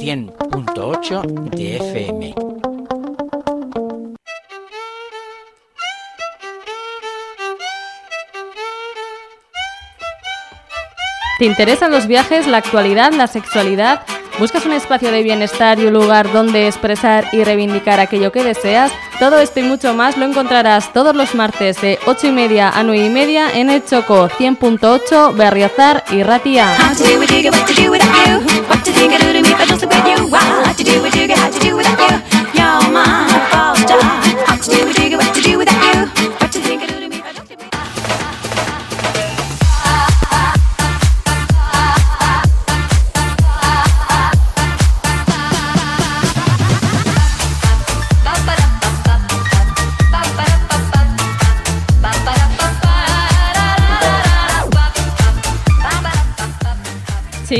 100.8 de FM. ¿Te interesan los viajes, la actualidad, la sexualidad? ¿Buscas un espacio de bienestar y un lugar donde expresar y reivindicar aquello que deseas? Todo esto y mucho más lo encontrarás todos los martes de 8 y media a 9 y media en el Choco 100.8 Berriozar y Ratia. What you think I do to me if I don't with you? I like to do what you got.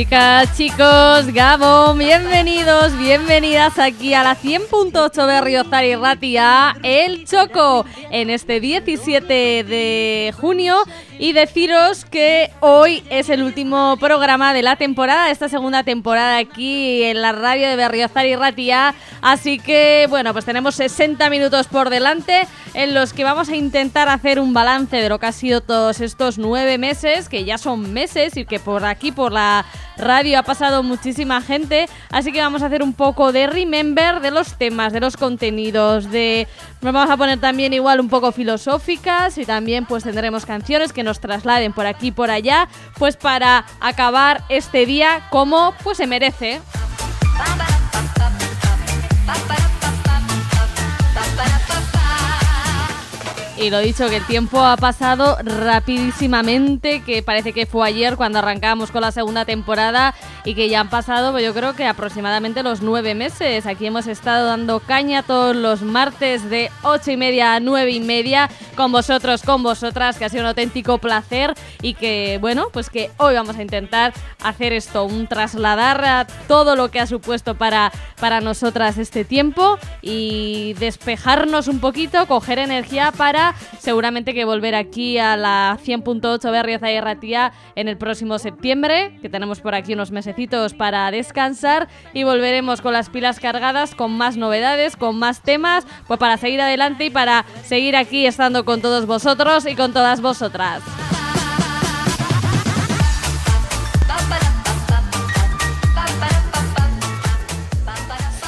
Chicas, chicos, Gabo, bienvenidos, bienvenidas aquí a la 100.8 de Riozar y Ratia, El Choco, en este 17 de junio. Y deciros que hoy es el último programa de la temporada, esta segunda temporada aquí en la radio de Berriozar y Ratia. Así que, bueno, pues tenemos 60 minutos por delante en los que vamos a intentar hacer un balance de lo que ha sido todos estos nueve meses, que ya son meses y que por aquí, por la radio, ha pasado muchísima gente. Así que vamos a hacer un poco de remember de los temas, de los contenidos, de... Nos vamos a poner también igual un poco filosóficas y también pues tendremos canciones que nos trasladen por aquí y por allá, pues para acabar este día como pues se merece. Y lo dicho, que el tiempo ha pasado rapidísimamente, que parece que fue ayer cuando arrancábamos con la segunda temporada y que ya han pasado, pues yo creo que aproximadamente los nueve meses. Aquí hemos estado dando caña todos los martes de ocho y media a nueve y media con vosotros, con vosotras, que ha sido un auténtico placer y que, bueno, pues que hoy vamos a intentar hacer esto, un trasladar a todo lo que ha supuesto para, para nosotras este tiempo y despejarnos un poquito, coger energía para seguramente que volver aquí a la 100.8 Berriaza y Ratía en el próximo septiembre, que tenemos por aquí unos mesecitos para descansar y volveremos con las pilas cargadas, con más novedades, con más temas, pues para seguir adelante y para seguir aquí estando con todos vosotros y con todas vosotras.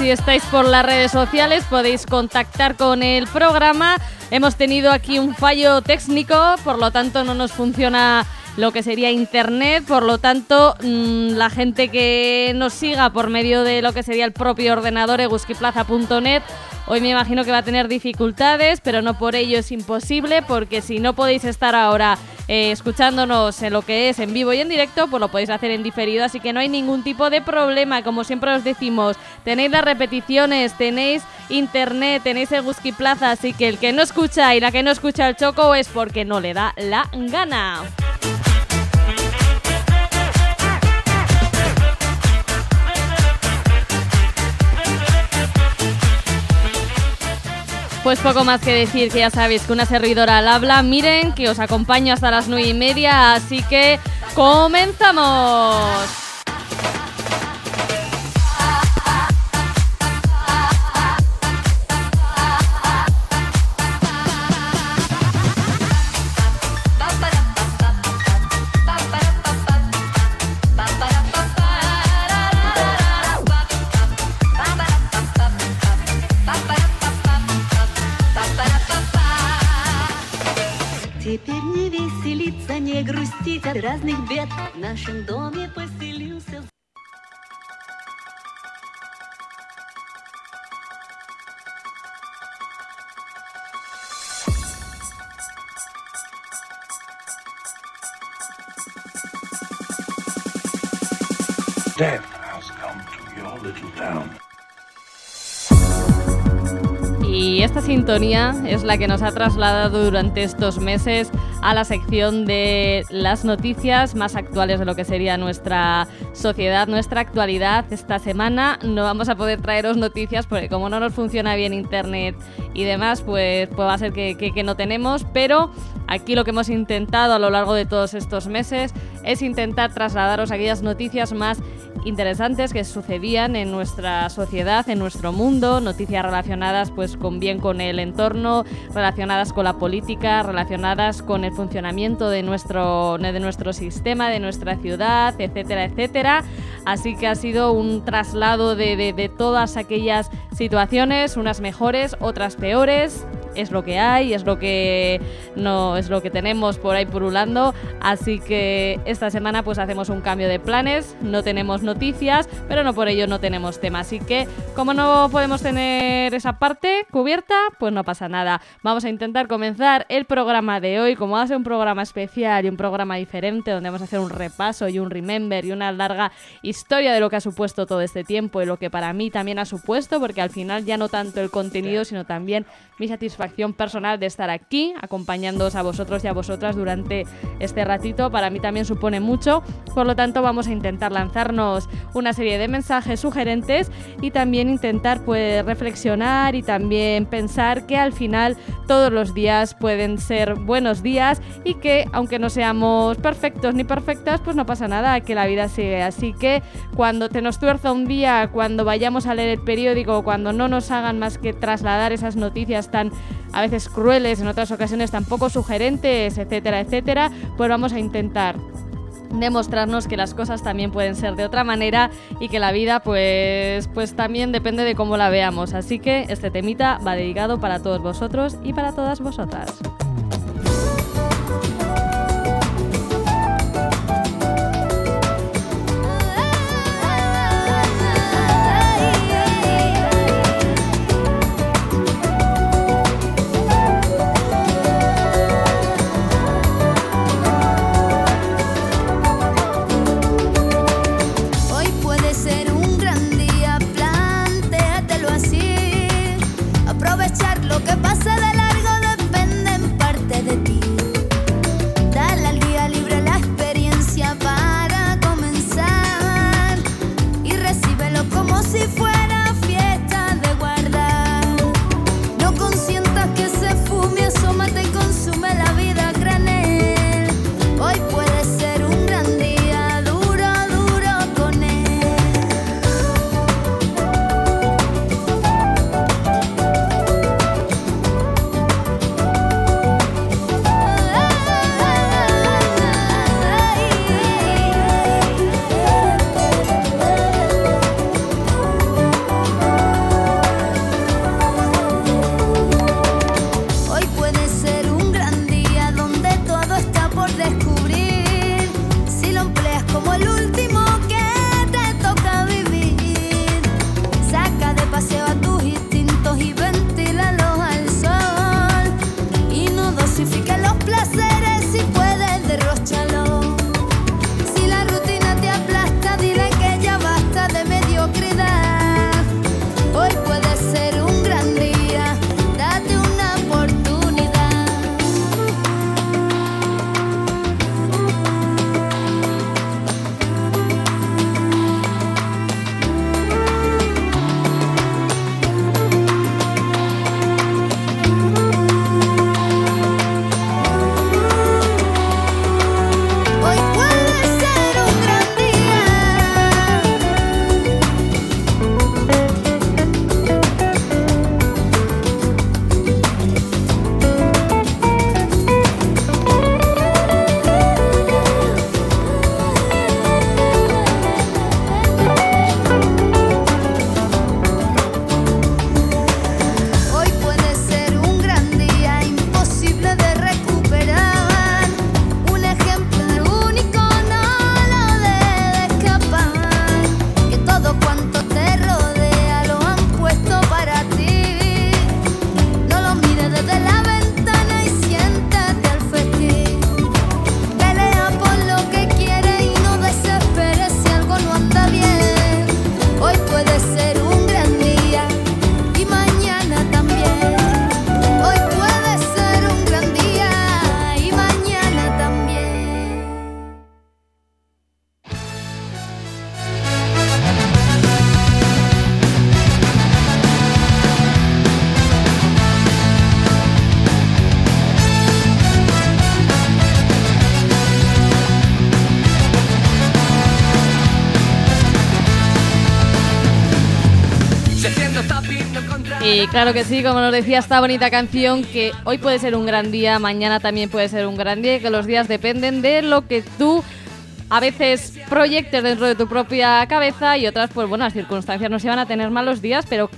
Si estáis por las redes sociales podéis contactar con el programa. Hemos tenido aquí un fallo técnico, por lo tanto no nos funciona lo que sería internet, por lo tanto mm, la gente que nos siga por medio de lo que sería el propio ordenador eguskiplaza.net Hoy me imagino que va a tener dificultades, pero no por ello es imposible, porque si no podéis estar ahora eh, escuchándonos en lo que es en vivo y en directo, pues lo podéis hacer en diferido, así que no hay ningún tipo de problema. Como siempre os decimos, tenéis las repeticiones, tenéis internet, tenéis el Guski Plaza, así que el que no escucha y la que no escucha el Choco es porque no le da la gana. Pues poco más que decir, que ya sabéis que una servidora al habla. Miren que os acompaño hasta las nueve y media, así que comenzamos. Es la que nos ha trasladado durante estos meses a la sección de las noticias más actuales de lo que sería nuestra sociedad, nuestra actualidad. Esta semana no vamos a poder traeros noticias porque como no nos funciona bien internet y demás, pues, pues va a ser que, que no tenemos, pero aquí lo que hemos intentado a lo largo de todos estos meses es intentar trasladaros aquellas noticias más interesantes que sucedían en nuestra sociedad, en nuestro mundo, noticias relacionadas pues con bien con el entorno, relacionadas con la política, relacionadas con el funcionamiento de nuestro, de nuestro sistema, de nuestra ciudad, etcétera, etcétera. Así que ha sido un traslado de, de, de todas aquellas situaciones, unas mejores, otras peores, es lo que hay, es lo que no es lo que tenemos por ahí purulando, así que esta semana pues hacemos un cambio de planes, no tenemos noticias, pero no por ello no tenemos tema, así que como no podemos tener esa parte cubierta, pues no pasa nada. Vamos a intentar comenzar el programa de hoy, como va a ser un programa especial y un programa diferente donde vamos a hacer un repaso y un remember y una larga historia de lo que ha supuesto todo este tiempo y lo que para mí también ha supuesto, porque al final ya no tanto el contenido, sino también mi satisfacción personal de estar aquí, acompañándoos a vosotros y a vosotras durante este ratito. Para mí también supone mucho, por lo tanto vamos a intentar lanzarnos una serie de mensajes sugerentes y también intentar pues reflexionar y también pensar que al final todos los días pueden ser buenos días y que aunque no seamos perfectos ni perfectas, pues no pasa nada, que la vida sigue. Así que cuando te nos tuerza un día, cuando vayamos a leer el periódico, cuando no nos hagan más que trasladar esas noticias tan a veces crueles, en otras ocasiones tan poco sugerentes, etcétera, etcétera, pues vamos a intentar demostrarnos que las cosas también pueden ser de otra manera y que la vida pues pues también depende de cómo la veamos. Así que este temita va dedicado para todos vosotros y para todas vosotras. Claro que sí, como nos decía esta bonita canción, que hoy puede ser un gran día, mañana también puede ser un gran día, que los días dependen de lo que tú a veces proyectes dentro de tu propia cabeza y otras, pues bueno, las circunstancias nos iban a tener malos días, pero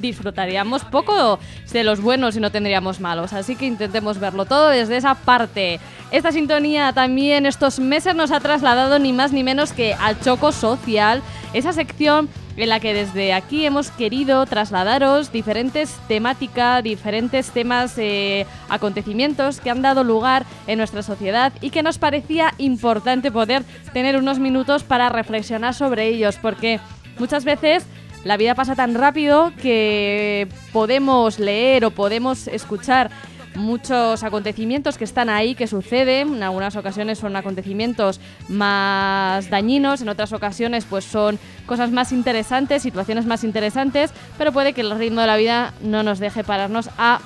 disfrutaríamos poco de los buenos y no tendríamos malos. Así que intentemos verlo todo desde esa parte. Esta sintonía también estos meses nos ha trasladado ni más ni menos que al choco social, esa sección en la que desde aquí hemos querido trasladaros diferentes temáticas, diferentes temas, eh, acontecimientos que han dado lugar en nuestra sociedad y que nos parecía importante poder tener unos minutos para reflexionar sobre ellos, porque muchas veces la vida pasa tan rápido que podemos leer o podemos escuchar muchos acontecimientos que están ahí, que suceden. En algunas ocasiones son acontecimientos más dañinos, en otras ocasiones pues son cosas más interesantes, situaciones más interesantes, pero puede que el ritmo de la vida no nos deje pararnos a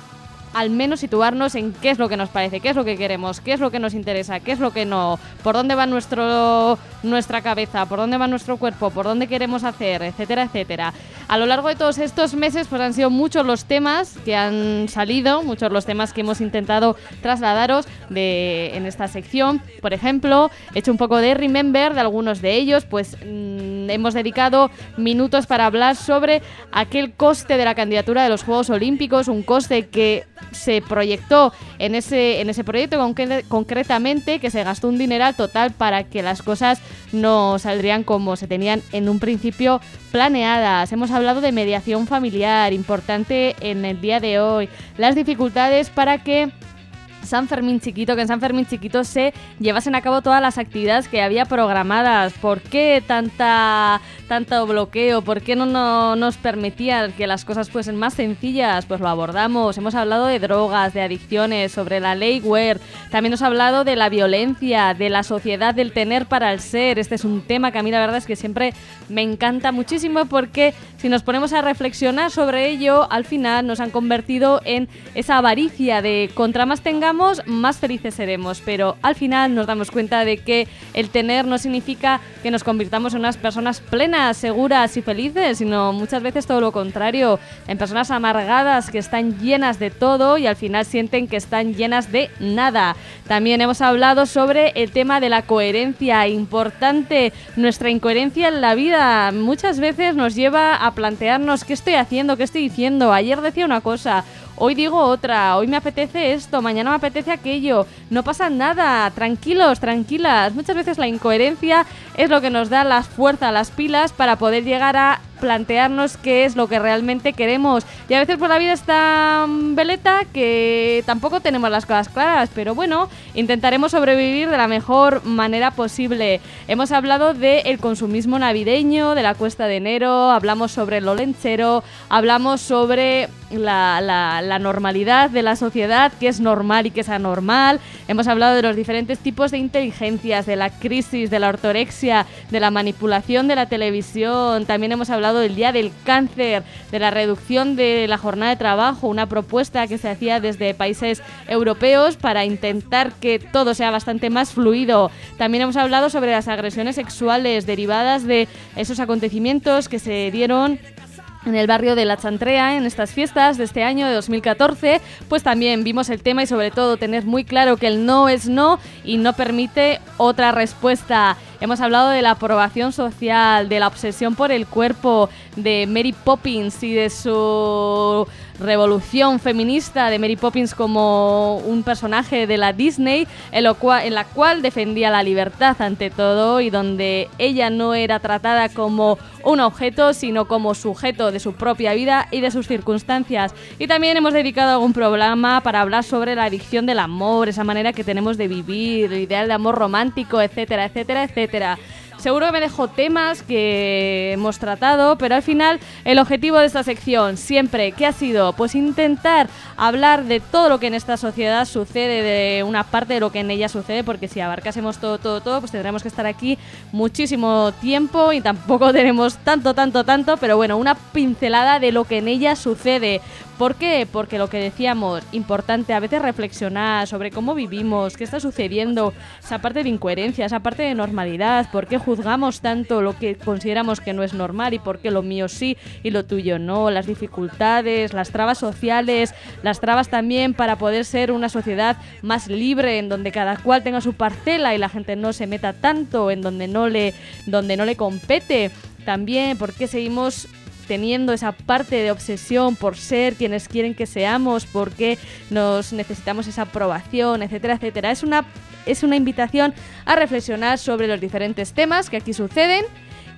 al menos situarnos en qué es lo que nos parece, qué es lo que queremos, qué es lo que nos interesa, qué es lo que no, por dónde va nuestra cabeza, por dónde va nuestro cuerpo, por dónde queremos hacer, etcétera, etcétera. A lo largo de todos estos meses pues han sido muchos los temas que han salido, muchos los temas que hemos intentado trasladaros de, en esta sección. Por ejemplo, he hecho un poco de remember de algunos de ellos, pues mm, hemos dedicado minutos para hablar sobre aquel coste de la candidatura de los Juegos Olímpicos, un coste que se proyectó en ese, en ese proyecto concre- concretamente, que se gastó un dineral total para que las cosas no saldrían como se tenían en un principio planeadas. Hemos hablado de mediación familiar, importante en el día de hoy, las dificultades para que San Fermín Chiquito, que en San Fermín Chiquito se llevasen a cabo todas las actividades que había programadas. ¿Por qué tanta, tanto bloqueo? ¿Por qué no, no nos permitían que las cosas fuesen más sencillas? Pues lo abordamos. Hemos hablado de drogas, de adicciones, sobre la ley WER. También ha hablado de la violencia, de la sociedad del tener para el ser. Este es un tema que a mí la verdad es que siempre me encanta muchísimo porque si nos ponemos a reflexionar sobre ello, al final nos han convertido en esa avaricia de contra más tengamos, más felices seremos. Pero al final nos damos cuenta de que el tener no significa que nos convirtamos en unas personas plenas, seguras y felices, sino muchas veces todo lo contrario, en personas amargadas que están llenas de todo y al final sienten que están llenas de nada. También hemos hablado sobre el tema de la coherencia, importante nuestra incoherencia en la vida. Muchas veces nos lleva a plantearnos qué estoy haciendo, qué estoy diciendo. Ayer decía una cosa, Hoy digo otra, hoy me apetece esto, mañana me apetece aquello. No pasa nada, tranquilos, tranquilas. Muchas veces la incoherencia es lo que nos da las fuerzas, las pilas para poder llegar a plantearnos qué es lo que realmente queremos. Y a veces por la vida es tan veleta que tampoco tenemos las cosas claras, pero bueno, intentaremos sobrevivir de la mejor manera posible. Hemos hablado del consumismo navideño, de la cuesta de enero, hablamos sobre lo lenchero, hablamos sobre la, la- la normalidad de la sociedad, qué es normal y qué es anormal. Hemos hablado de los diferentes tipos de inteligencias, de la crisis, de la ortorexia, de la manipulación de la televisión. También hemos hablado del Día del Cáncer, de la reducción de la jornada de trabajo, una propuesta que se hacía desde países europeos para intentar que todo sea bastante más fluido. También hemos hablado sobre las agresiones sexuales derivadas de esos acontecimientos que se dieron en el barrio de La Chantrea, en estas fiestas de este año de 2014, pues también vimos el tema y sobre todo tener muy claro que el no es no y no permite otra respuesta. Hemos hablado de la aprobación social, de la obsesión por el cuerpo, de Mary Poppins y de su revolución feminista de Mary Poppins como un personaje de la Disney en, lo cua- en la cual defendía la libertad ante todo y donde ella no era tratada como un objeto sino como sujeto de su propia vida y de sus circunstancias. Y también hemos dedicado algún programa para hablar sobre la adicción del amor, esa manera que tenemos de vivir, el ideal de amor romántico, etcétera, etcétera, etcétera. Seguro que me dejo temas que hemos tratado, pero al final el objetivo de esta sección siempre, ¿qué ha sido? Pues intentar hablar de todo lo que en esta sociedad sucede, de una parte de lo que en ella sucede, porque si abarcásemos todo, todo, todo, pues tendremos que estar aquí muchísimo tiempo y tampoco tenemos tanto, tanto, tanto, pero bueno, una pincelada de lo que en ella sucede. ¿Por qué? Porque lo que decíamos, importante a veces reflexionar sobre cómo vivimos, qué está sucediendo, esa parte de incoherencia, esa parte de normalidad, por qué juzgamos tanto lo que consideramos que no es normal y por qué lo mío sí y lo tuyo no, las dificultades, las trabas sociales, las trabas también para poder ser una sociedad más libre, en donde cada cual tenga su parcela y la gente no se meta tanto, en donde no le, donde no le compete. También, ¿por qué seguimos teniendo esa parte de obsesión por ser quienes quieren que seamos, porque nos necesitamos esa aprobación, etcétera, etcétera. Es una, es una invitación a reflexionar sobre los diferentes temas que aquí suceden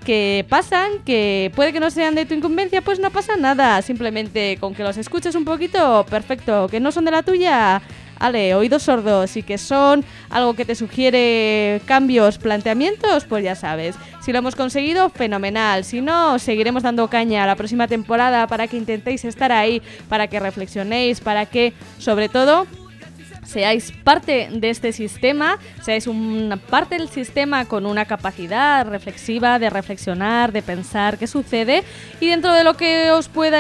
que pasan, que puede que no sean de tu incumbencia, pues no pasa nada. Simplemente con que los escuches un poquito, perfecto. Que no son de la tuya, ale, oídos sordos y que son algo que te sugiere cambios, planteamientos, pues ya sabes. Si lo hemos conseguido, fenomenal. Si no, seguiremos dando caña a la próxima temporada para que intentéis estar ahí, para que reflexionéis, para que, sobre todo, seáis parte de este sistema, seáis una parte del sistema con una capacidad reflexiva de reflexionar, de pensar qué sucede y dentro de lo que os pueda,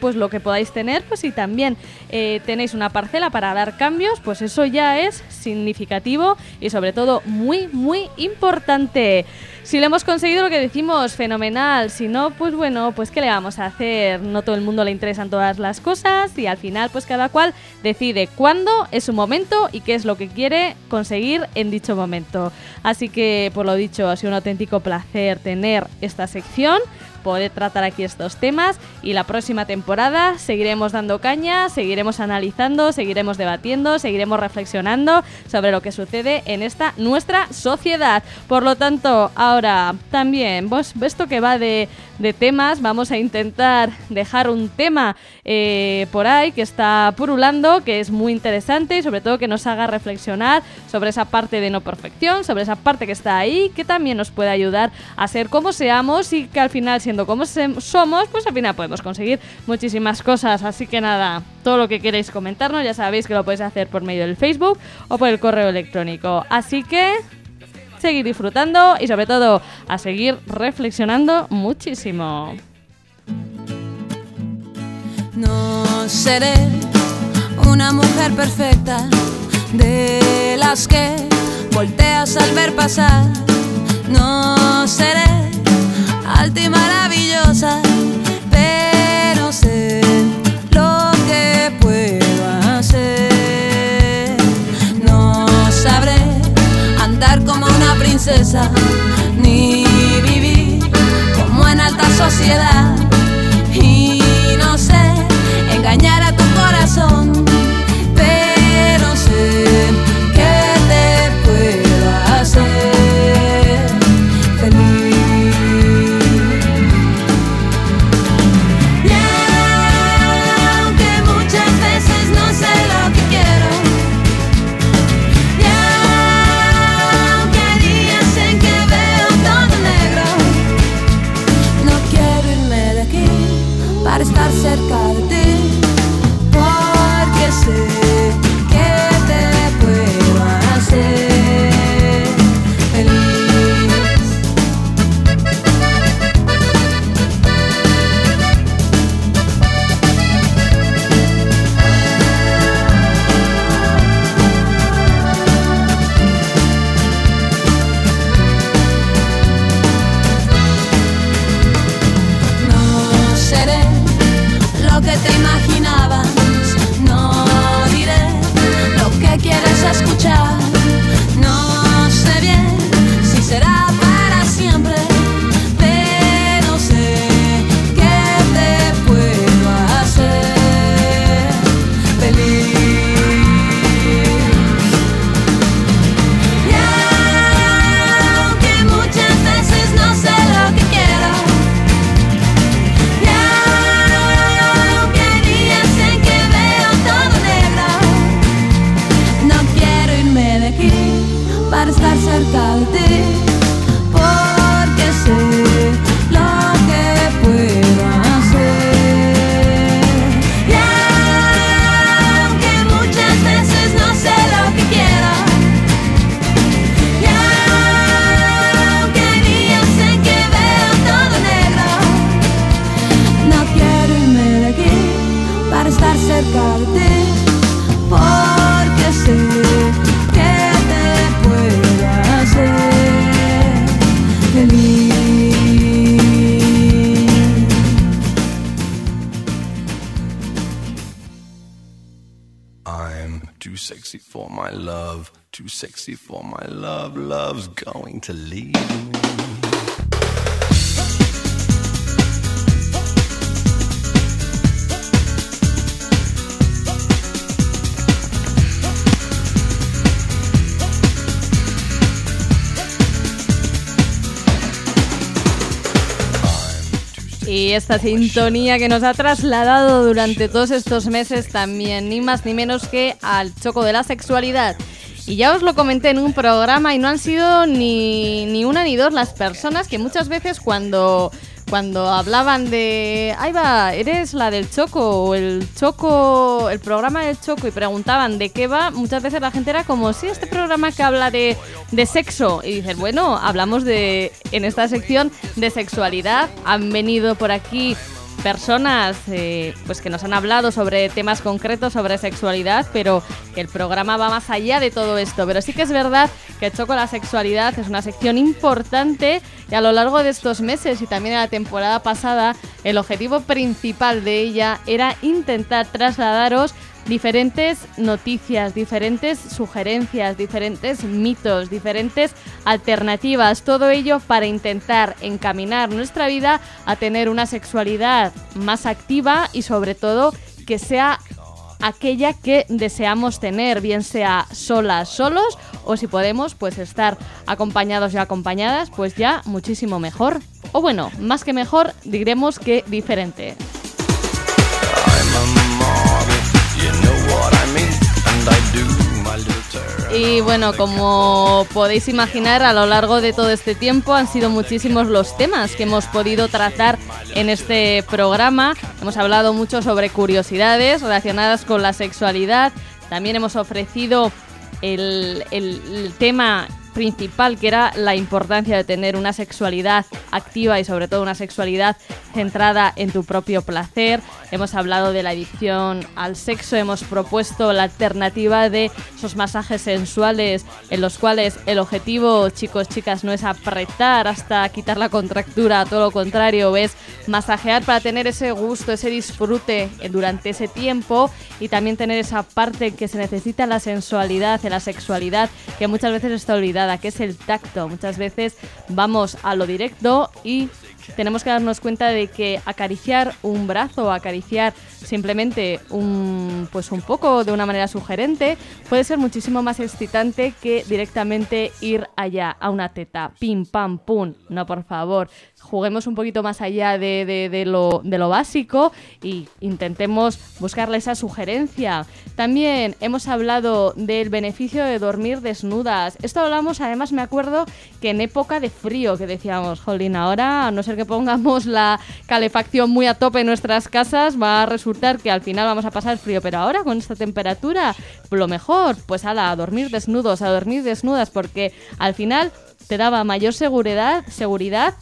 pues lo que podáis tener, pues si también eh, tenéis una parcela para dar cambios, pues eso ya es significativo y sobre todo muy, muy importante. Si lo hemos conseguido, lo que decimos, fenomenal. Si no, pues bueno, pues ¿qué le vamos a hacer? No todo el mundo le interesan todas las cosas y al final, pues cada cual decide cuándo es su momento y qué es lo que quiere conseguir en dicho momento. Así que, por lo dicho, ha sido un auténtico placer tener esta sección poder tratar aquí estos temas y la próxima temporada seguiremos dando caña, seguiremos analizando, seguiremos debatiendo, seguiremos reflexionando sobre lo que sucede en esta nuestra sociedad. Por lo tanto, ahora también, vos, esto que va de, de temas, vamos a intentar dejar un tema eh, por ahí que está purulando, que es muy interesante y sobre todo que nos haga reflexionar sobre esa parte de no perfección, sobre esa parte que está ahí, que también nos puede ayudar a ser como seamos y que al final, como somos, pues al final podemos conseguir muchísimas cosas. Así que nada, todo lo que queréis comentarnos ya sabéis que lo podéis hacer por medio del Facebook o por el correo electrónico. Así que seguir disfrutando y sobre todo a seguir reflexionando muchísimo. No seré una mujer perfecta de las que volteas al ver pasar. No seré alta y maravillosa, pero sé lo que puedo hacer. No sabré andar como una princesa, ni vivir como en alta sociedad. Y esta sintonía que nos ha trasladado durante todos estos meses también, ni más ni menos que al choco de la sexualidad. Y ya os lo comenté en un programa y no han sido ni, ni una ni dos las personas que muchas veces cuando, cuando hablaban de, ahí va, eres la del Choco o el Choco, el programa del Choco y preguntaban de qué va, muchas veces la gente era como, sí, este programa que habla de, de sexo. Y dices, bueno, hablamos de, en esta sección de sexualidad. Han venido por aquí personas eh, pues que nos han hablado sobre temas concretos sobre sexualidad, pero que el programa va más allá de todo esto. Pero sí que es verdad que Choco la sexualidad es una sección importante y a lo largo de estos meses y también en la temporada pasada, el objetivo principal de ella era intentar trasladaros diferentes noticias, diferentes sugerencias, diferentes mitos, diferentes alternativas, todo ello para intentar encaminar nuestra vida a tener una sexualidad más activa y sobre todo que sea aquella que deseamos tener, bien sea solas, solos o si podemos pues estar acompañados y acompañadas, pues ya muchísimo mejor. O bueno, más que mejor, diremos que diferente. Y bueno, como podéis imaginar, a lo largo de todo este tiempo han sido muchísimos los temas que hemos podido tratar en este programa. Hemos hablado mucho sobre curiosidades relacionadas con la sexualidad. También hemos ofrecido el, el- el tema principal que era la importancia de tener una sexualidad activa y sobre todo una sexualidad centrada en tu propio placer. Hemos hablado de la adicción al sexo, hemos propuesto la alternativa de esos masajes sensuales en los cuales el objetivo, chicos, chicas, no es apretar hasta quitar la contractura, todo lo contrario, es masajear para tener ese gusto, ese disfrute durante ese tiempo y también tener esa parte que se necesita la sensualidad, en la sexualidad, que muchas veces está olvidada, que es el tacto. Muchas veces vamos a lo directo y tenemos que darnos cuenta de que acariciar un brazo, acariciar simplemente un pues un poco de una manera sugerente puede ser muchísimo más excitante que directamente ir allá a una teta, pim pam pum. No, por favor, juguemos un poquito más allá de, de- de lo, de lo básico y intentemos buscarle esa sugerencia. También hemos hablado del beneficio de dormir desnudas. Esto hablamos, además me acuerdo que en época de frío, que decíamos, jolín, ahora a no ser que pongamos la calefacción muy a tope en nuestras casas, va a resultar que al final vamos a pasar frío, pero ahora con esta temperatura, lo mejor, pues a dormir desnudos, a dormir desnudas, porque al final te daba mayor seguridad, seguridad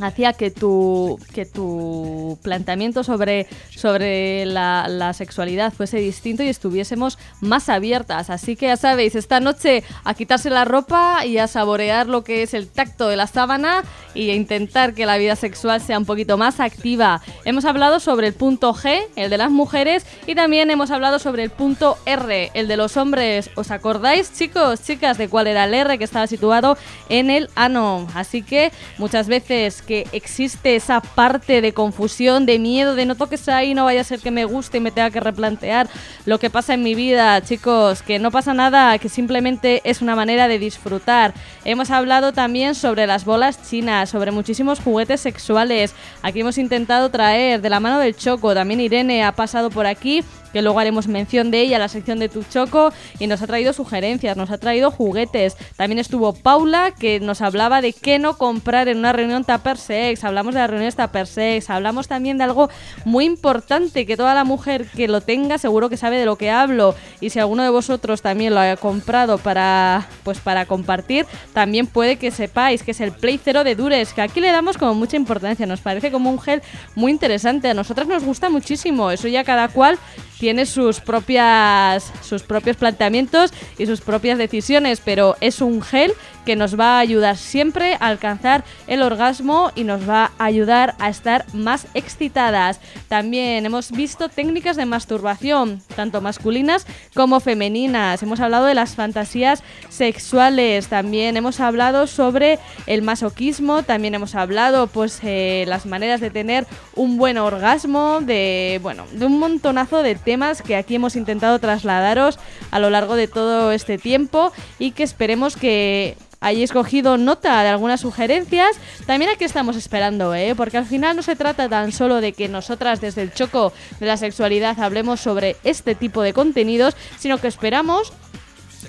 hacía que tu, que tu planteamiento sobre, sobre la, la sexualidad fuese distinto y estuviésemos más abiertas. Así que ya sabéis, esta noche a quitarse la ropa y a saborear lo que es el tacto de la sábana y a intentar que la vida sexual sea un poquito más activa. Hemos hablado sobre el punto G, el de las mujeres, y también hemos hablado sobre el punto R, el de los hombres. ¿Os acordáis, chicos, chicas, de cuál era el R que estaba situado en el ano? Así que muchas veces que existe esa parte de confusión, de miedo, de no toques ahí, no vaya a ser que me guste y me tenga que replantear lo que pasa en mi vida, chicos, que no pasa nada, que simplemente es una manera de disfrutar. Hemos hablado también sobre las bolas chinas, sobre muchísimos juguetes sexuales. Aquí hemos intentado traer de la mano del Choco, también Irene ha pasado por aquí que luego haremos mención de ella la sección de Tu Choco y nos ha traído sugerencias, nos ha traído juguetes. También estuvo Paula que nos hablaba de qué no comprar en una reunión Tupper Sex, hablamos de las reuniones Tupper Sex, hablamos también de algo muy importante que toda la mujer que lo tenga seguro que sabe de lo que hablo y si alguno de vosotros también lo ha comprado para pues para compartir, también puede que sepáis que es el Play Zero de Dures, que aquí le damos como mucha importancia, nos parece como un gel muy interesante, a nosotras nos gusta muchísimo, eso ya cada cual tiene sus propias sus propios planteamientos y sus propias decisiones, pero es un gel que nos va a ayudar siempre a alcanzar el orgasmo y nos va a ayudar a estar más excitadas. También hemos visto técnicas de masturbación, tanto masculinas como femeninas. Hemos hablado de las fantasías sexuales, también hemos hablado sobre el masoquismo, también hemos hablado pues eh, las maneras de tener un buen orgasmo, de bueno, de un montonazo de temas que aquí hemos intentado trasladaros a lo largo de todo este tiempo y que esperemos que hayáis cogido nota de algunas sugerencias. También aquí estamos esperando, ¿eh? porque al final no se trata tan solo de que nosotras desde el choco de la sexualidad hablemos sobre este tipo de contenidos, sino que esperamos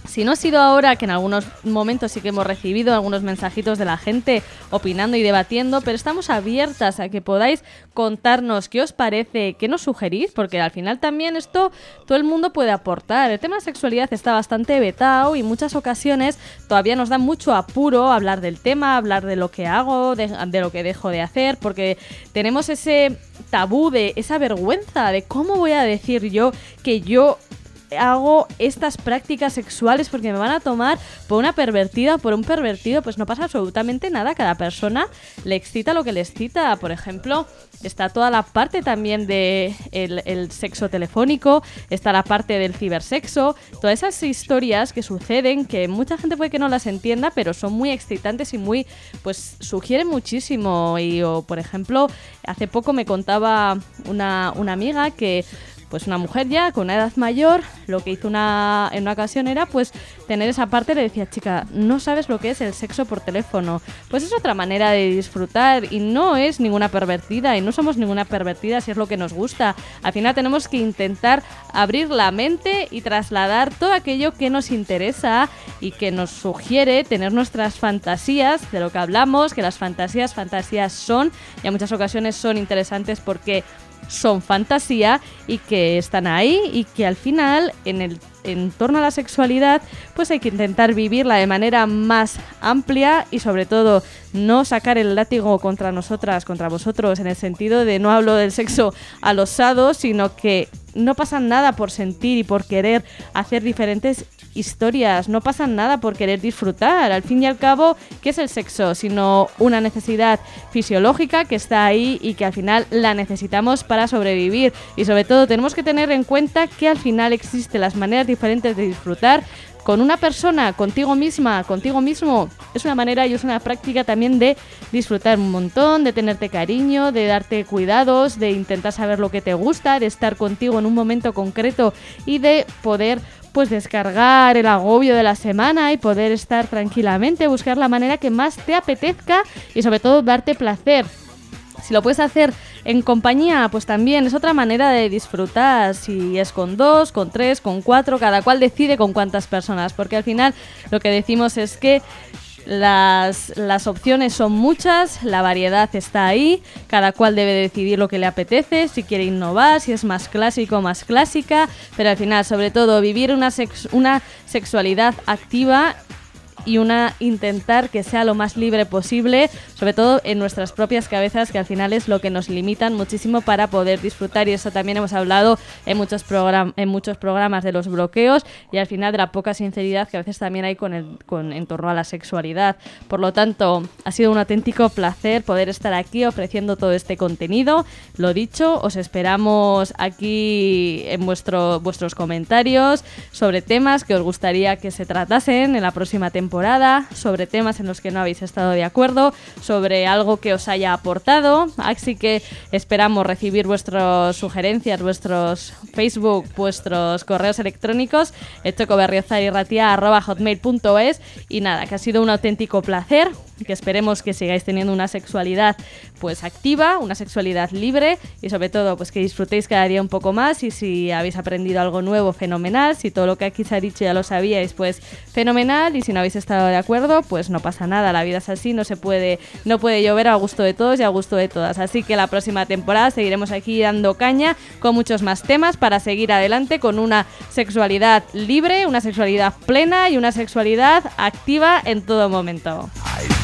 si no ha sido ahora, que en algunos momentos sí que hemos recibido algunos mensajitos de la gente opinando y debatiendo, pero estamos abiertas a que podáis contarnos qué os parece, qué nos sugerís, porque al final también esto todo el mundo puede aportar. El tema de sexualidad está bastante vetado y en muchas ocasiones todavía nos da mucho apuro hablar del tema, hablar de lo que hago, de, de lo que dejo de hacer, porque tenemos ese tabú de esa vergüenza de cómo voy a decir yo que yo hago estas prácticas sexuales porque me van a tomar por una pervertida por un pervertido, pues no pasa absolutamente nada. Cada persona le excita lo que le excita. Por ejemplo, está toda la parte también de el sexo telefónico, está la parte del cibersexo, todas esas historias que suceden que mucha gente puede que no las entienda, pero son muy excitantes y muy, pues sugieren muchísimo. Y o, por ejemplo, hace poco me contaba una, una amiga que pues una mujer ya con una edad mayor, lo que hizo en una ocasión era pues tener esa parte, le decía, chica, no sabes lo que es el sexo por teléfono. Pues es otra manera de disfrutar y no es ninguna pervertida y no somos ninguna pervertida si es lo que nos gusta. Al final tenemos que intentar abrir la mente y trasladar todo aquello que nos interesa y que nos sugiere tener nuestras fantasías de lo que hablamos, que las fantasías, fantasías son y en muchas ocasiones son interesantes porque son fantasía y que están ahí y que al final en el en torno a la sexualidad pues hay que intentar vivirla de manera más amplia y sobre todo no sacar el látigo contra nosotras, contra vosotros en el sentido de no hablo del sexo alosado, sino que no pasa nada por sentir y por querer hacer diferentes historias, no pasa nada por querer disfrutar. Al fin y al cabo, ¿qué es el sexo? Sino una necesidad fisiológica que está ahí y que al final la necesitamos para sobrevivir. Y sobre todo tenemos que tener en cuenta que al final existen las maneras diferentes de disfrutar con una persona, contigo misma, contigo mismo, es una manera y es una práctica también de disfrutar un montón, de tenerte cariño, de darte cuidados, de intentar saber lo que te gusta, de estar contigo en un momento concreto y de poder pues descargar el agobio de la semana y poder estar tranquilamente, buscar la manera que más te apetezca y sobre todo darte placer. Si lo puedes hacer en compañía, pues también es otra manera de disfrutar. Si es con dos, con tres, con cuatro, cada cual decide con cuántas personas. Porque al final lo que decimos es que las, las opciones son muchas, la variedad está ahí, cada cual debe decidir lo que le apetece, si quiere innovar, si es más clásico más clásica, pero al final, sobre todo, vivir una, sex- una sexualidad activa y una intentar que sea lo más libre posible, sobre todo en nuestras propias cabezas, que al final es lo que nos limitan muchísimo para poder disfrutar. Y eso también hemos hablado en muchos, en muchos programas de los bloqueos y al final de la poca sinceridad que a veces también hay con el, con, en torno a la sexualidad. Por lo tanto, ha sido un auténtico placer poder estar aquí ofreciendo todo este contenido. Lo dicho, os esperamos aquí en vuestro, vuestros comentarios sobre temas que os gustaría que se tratasen en la próxima temporada, sobre temas en los que no habéis estado de acuerdo, sobre algo que os haya aportado. Así que esperamos recibir vuestras sugerencias, vuestros Facebook, vuestros correos electrónicos, hotmail.es y nada, que ha sido un auténtico placer que esperemos que sigáis teniendo una sexualidad pues activa, una sexualidad libre y sobre todo pues que disfrutéis cada día un poco más y si habéis aprendido algo nuevo fenomenal, si todo lo que aquí se ha dicho ya lo sabíais pues fenomenal. Y si no habéis estado de acuerdo pues no pasa nada, la vida es así, no se puede no puede llover a gusto de todos y a gusto de todas, así que la próxima temporada seguiremos aquí dando caña con muchos más temas para seguir adelante con una sexualidad libre, una sexualidad plena y una sexualidad activa en todo momento.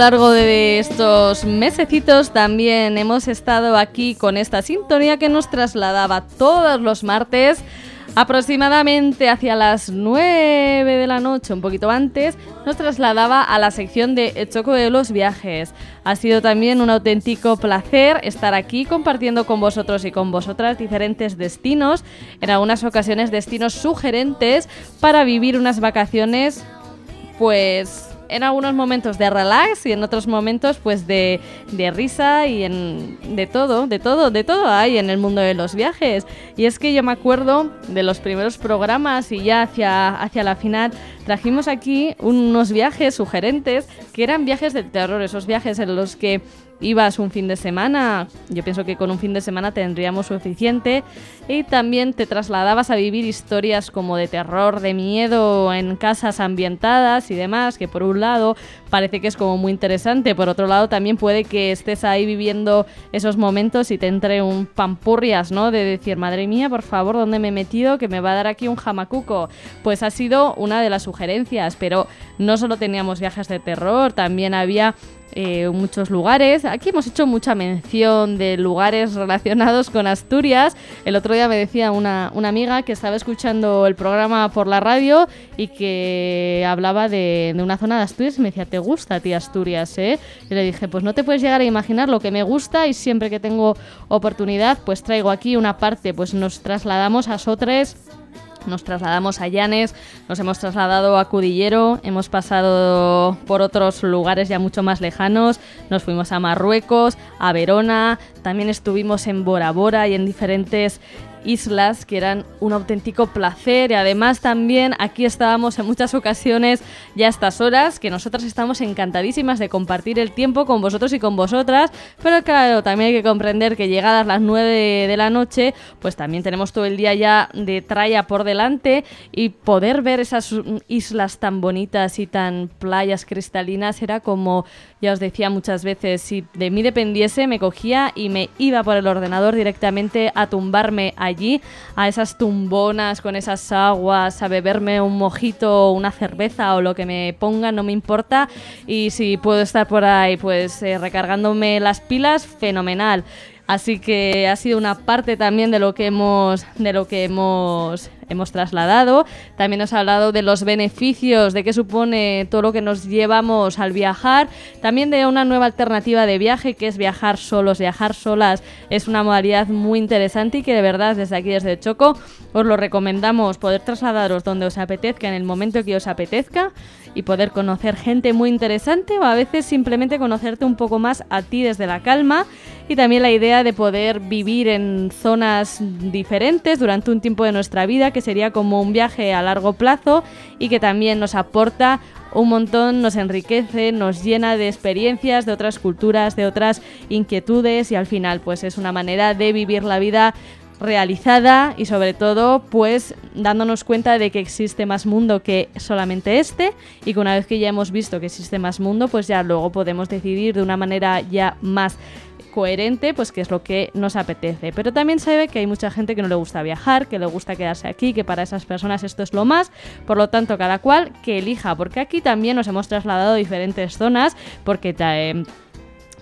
largo de estos mesecitos también hemos estado aquí con esta sintonía que nos trasladaba todos los martes aproximadamente hacia las 9 de la noche, un poquito antes, nos trasladaba a la sección de El Choco de los Viajes. Ha sido también un auténtico placer estar aquí compartiendo con vosotros y con vosotras diferentes destinos, en algunas ocasiones destinos sugerentes para vivir unas vacaciones pues en algunos momentos de relax y en otros momentos pues de, de risa y en de todo, de todo, de todo hay en el mundo de los viajes. Y es que yo me acuerdo de los primeros programas y ya hacia, hacia la final trajimos aquí unos viajes sugerentes que eran viajes de terror, esos viajes en los que ibas un fin de semana, yo pienso que con un fin de semana tendríamos suficiente, y también te trasladabas a vivir historias como de terror, de miedo en casas ambientadas y demás, que por un lado parece que es como muy interesante, por otro lado también puede que estés ahí viviendo esos momentos y te entre un pampurrias, ¿no? De decir, madre mía, por favor, ¿dónde me he metido? Que me va a dar aquí un jamacuco. Pues ha sido una de las sugerencias, pero no solo teníamos viajes de terror, también había eh, muchos lugares. Aquí hemos hecho mucha mención de lugares relacionados con Asturias. El otro día me decía una, una amiga que estaba escuchando el programa por la radio y que hablaba de, de una zona de Asturias y me decía, ¿te gusta a ti Asturias? Eh? Y le dije, pues no te puedes llegar a imaginar lo que me gusta y siempre que tengo oportunidad, pues traigo aquí una parte, pues nos trasladamos a Sotres nos trasladamos a Llanes, nos hemos trasladado a Cudillero, hemos pasado por otros lugares ya mucho más lejanos, nos fuimos a Marruecos, a Verona, también estuvimos en Bora Bora y en diferentes islas que eran un auténtico placer y además también aquí estábamos en muchas ocasiones ya a estas horas que nosotras estamos encantadísimas de compartir el tiempo con vosotros y con vosotras pero claro también hay que comprender que llegadas las 9 de la noche pues también tenemos todo el día ya de tralla por delante y poder ver esas islas tan bonitas y tan playas cristalinas era como ya os decía muchas veces si de mí dependiese me cogía y me iba por el ordenador directamente a tumbarme allí, a esas tumbonas con esas aguas, a beberme un mojito, una cerveza o lo que me pongan, no me importa. Y si puedo estar por ahí, pues eh, recargándome las pilas, fenomenal. Así que ha sido una parte también de lo que hemos, de lo que hemos, hemos trasladado. También nos ha hablado de los beneficios, de qué supone todo lo que nos llevamos al viajar. También de una nueva alternativa de viaje, que es viajar solos, viajar solas. Es una modalidad muy interesante y que de verdad desde aquí, desde Choco, os lo recomendamos poder trasladaros donde os apetezca, en el momento que os apetezca y poder conocer gente muy interesante o a veces simplemente conocerte un poco más a ti desde la calma y también la idea de poder vivir en zonas diferentes durante un tiempo de nuestra vida que sería como un viaje a largo plazo y que también nos aporta un montón, nos enriquece, nos llena de experiencias, de otras culturas, de otras inquietudes y al final pues es una manera de vivir la vida realizada y sobre todo pues dándonos cuenta de que existe más mundo que solamente este y que una vez que ya hemos visto que existe más mundo pues ya luego podemos decidir de una manera ya más coherente pues qué es lo que nos apetece. Pero también sabe que hay mucha gente que no le gusta viajar que le gusta quedarse aquí que para esas personas esto es lo más. Por lo tanto cada cual que elija porque aquí también nos hemos trasladado a diferentes zonas porque eh,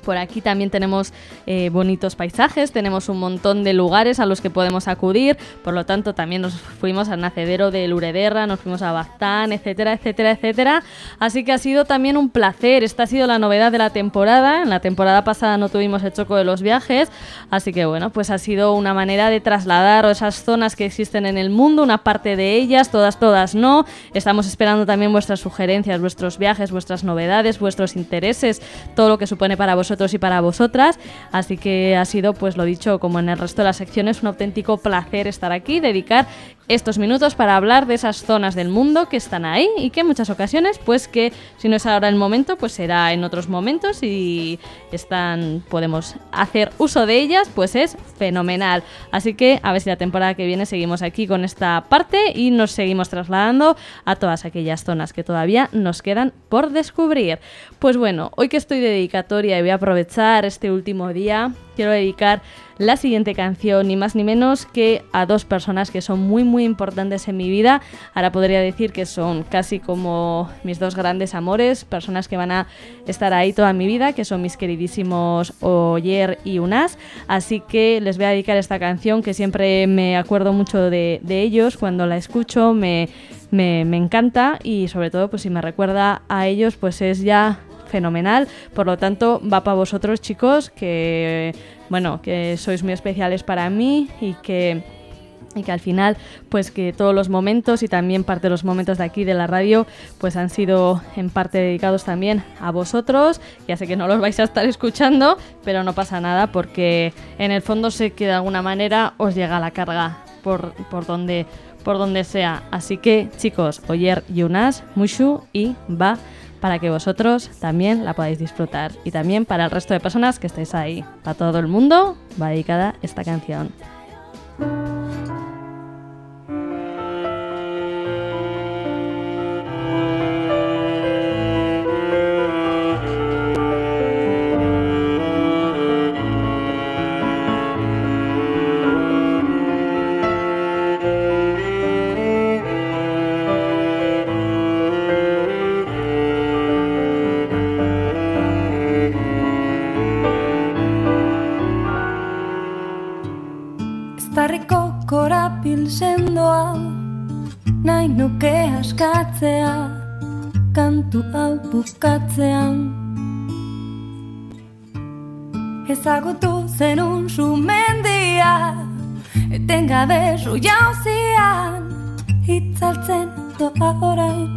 por aquí también tenemos eh, bonitos paisajes, tenemos un montón de lugares a los que podemos acudir, por lo tanto también nos fuimos al nacedero de Lurederra, nos fuimos a Baztán, etcétera, etcétera, etcétera. Así que ha sido también un placer, esta ha sido la novedad de la temporada, en la temporada pasada no tuvimos el choco de los viajes, así que bueno, pues ha sido una manera de trasladar esas zonas que existen en el mundo, una parte de ellas, todas, todas no. Estamos esperando también vuestras sugerencias, vuestros viajes, vuestras novedades, vuestros intereses, todo lo que supone para vosotros y para vosotras. Así que ha sido, pues lo dicho, como en el resto de las secciones, un auténtico placer estar aquí, dedicar estos minutos para hablar de esas zonas del mundo que están ahí y que en muchas ocasiones, pues que si no es ahora el momento, pues será en otros momentos y están, podemos hacer uso de ellas, pues es fenomenal. Así que a ver si la temporada que viene seguimos aquí con esta parte y nos seguimos trasladando a todas aquellas zonas que todavía nos quedan por descubrir. Pues bueno, hoy que estoy de dedicatoria y voy a aprovechar este último día, quiero dedicar la siguiente canción, ni más ni menos que a dos personas que son muy muy importantes en mi vida. Ahora podría decir que son casi como mis dos grandes amores, personas que van a estar ahí toda mi vida, que son mis queridísimos Oyer y Unas. Así que les voy a dedicar esta canción que siempre me acuerdo mucho de, de ellos cuando la escucho, me, me, me encanta y sobre todo pues si me recuerda a ellos pues es ya fenomenal. Por lo tanto, va para vosotros, chicos, que bueno, que sois muy especiales para mí y que y que al final pues que todos los momentos y también parte de los momentos de aquí de la radio pues han sido en parte dedicados también a vosotros ya sé que no los vais a estar escuchando pero no pasa nada porque en el fondo sé que de alguna manera os llega la carga por, por donde por donde sea así que chicos Oyer y Unas Mushu y va para que vosotros también la podáis disfrutar y también para el resto de personas que estáis ahí. Para todo el mundo va dedicada esta canción. Ezagutu zenun sumendia Etengabe zu jauzian Itzaltzen doa orain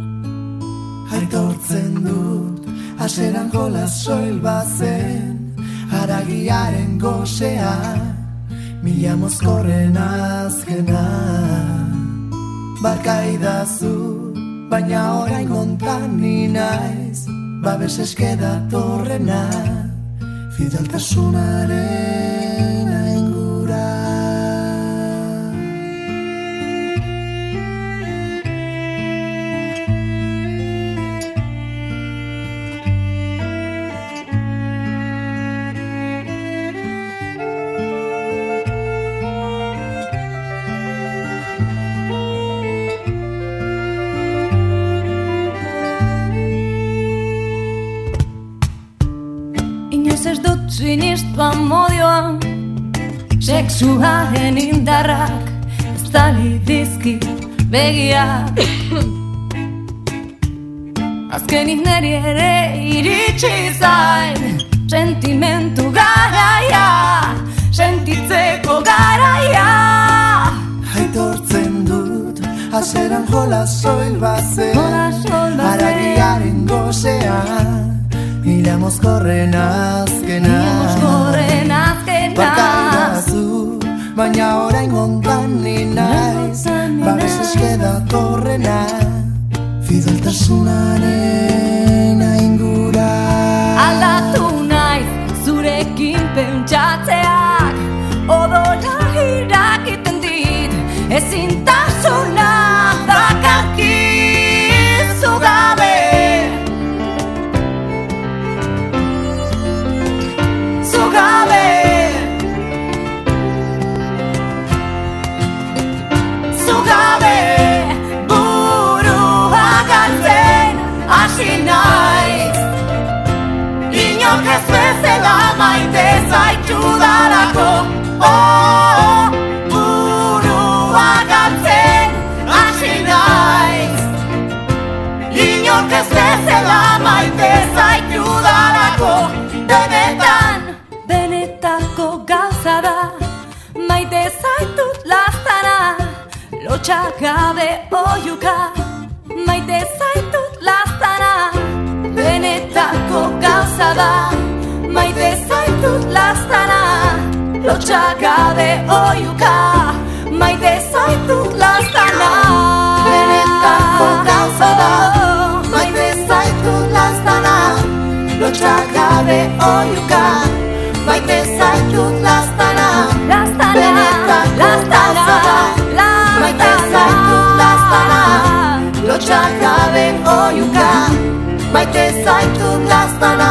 Aitortzen dut, aseran jola soil bazen, haragiaren gozea, mila mozkorren azkena. Barka idazu, baina orain kontan ni naiz, babes eskeda fideltà suonare. Sinistu amodioan Sexuaren indarrak Estali dizki begiak Azkenik neri ere iritsi zain Sentimentu garaia Sentitzeko garaia. Aitortzen dut, aseran jola soil bazen, haragiaren gozea, mila mozkorren azkena. Baina orain kontan ni naiz, babes eskeda torrena, fideltasunaren aingura. Aldatu naiz zurekin pentsatzeak Odola irakiten dit Ezintasuna Lotxa gabe oiuka Maite zaitut lastana Benetako gauza da. Maite zaitut lastana Lotxa gabe oiuka Maite zaitut lastana Benetako gauza da. Maite zaitut lastana Lotxa gabe oiuka Maite zaitut lastana Lastana Benetako Lotxak gabe oiuka Maite zaitut lastana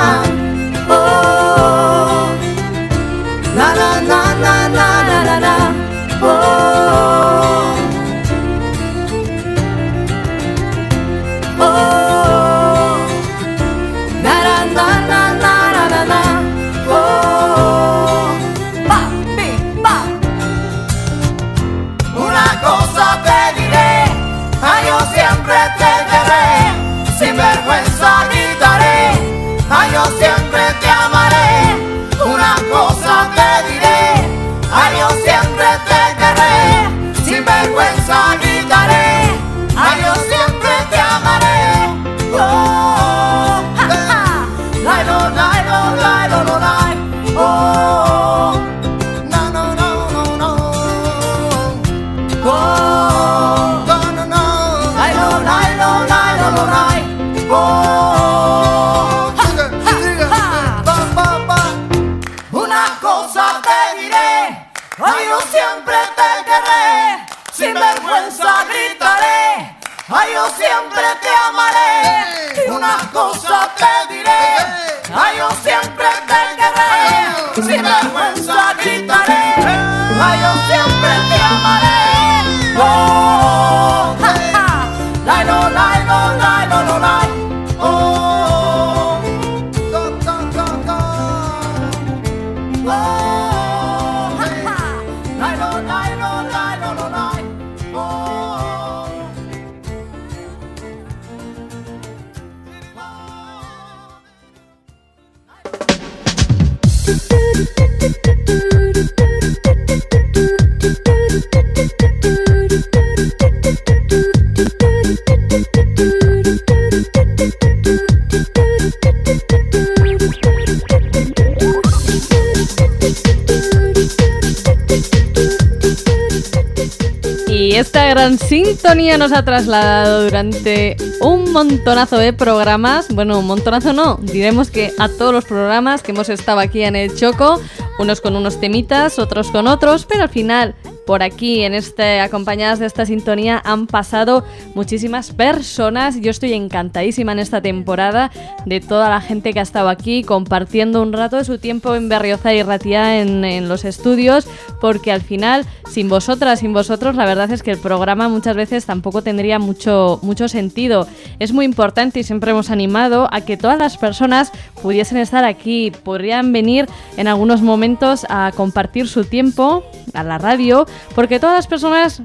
sintonía nos ha trasladado durante un montonazo de programas. Bueno, un montonazo no, diremos que a todos los programas que hemos estado aquí en el Choco, unos con unos temitas, otros con otros, pero al final por aquí en este acompañadas de esta sintonía han pasado muchísimas personas. Yo estoy encantadísima en esta temporada de toda la gente que ha estado aquí compartiendo un rato de su tiempo en Berrioza y Ratia en, en los estudios, porque al final, sin vosotras, sin vosotros, la verdad es que el programa muchas veces tampoco tendría mucho, mucho sentido. Es muy importante y siempre hemos animado a que todas las personas pudiesen estar aquí, podrían venir en algunos momentos a compartir su tiempo a la radio, porque todas las personas